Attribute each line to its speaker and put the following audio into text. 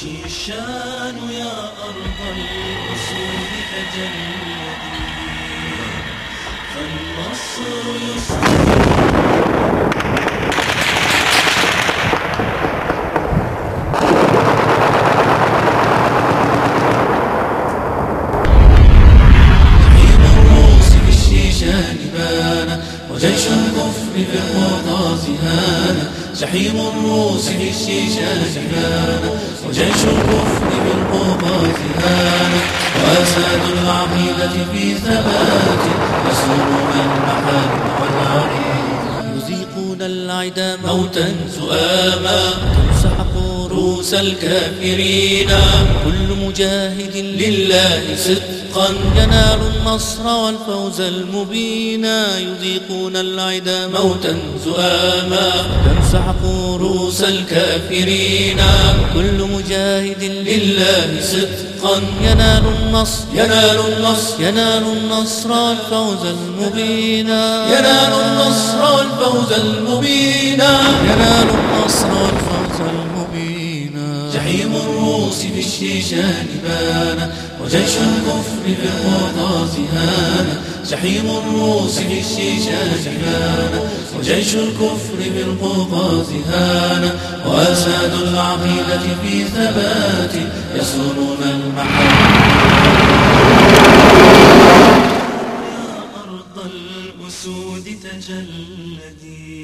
Speaker 1: شيشان يا أرض الأسود تجلدي فالنصر بان وجيش الكفر بالقطاس هان زحيم الروس بالشيشان بان وجيش الكفر بالقطاس هان. وأساد العقيدة في ثبات. يسرون المحارم والعريض. يذيقون العدا موتا سؤاما. تمسح رؤوس الكافرين. كل مجاهد لله صدقا ينال النصر والفوز المبينا يذيقون العدا موتا زؤاما. تمسح رؤوس الكافرين. كل مجاهد لله صدقا. ينال النصر ينال النصر ينال النصر والفوز المبينا ينال النصر والفوز المبينا ينال النصر والفوز المبينا جحيم الروس بالشيشان بان وجيش الكفر بالقطاس هان. جحيم الروس بالشيشان بان وجيش الكفر بالقطاس هان. وأساد العقيدة في ثبات يسرون المحال. يا أرض الأسود تجلدي.